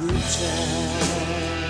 good time.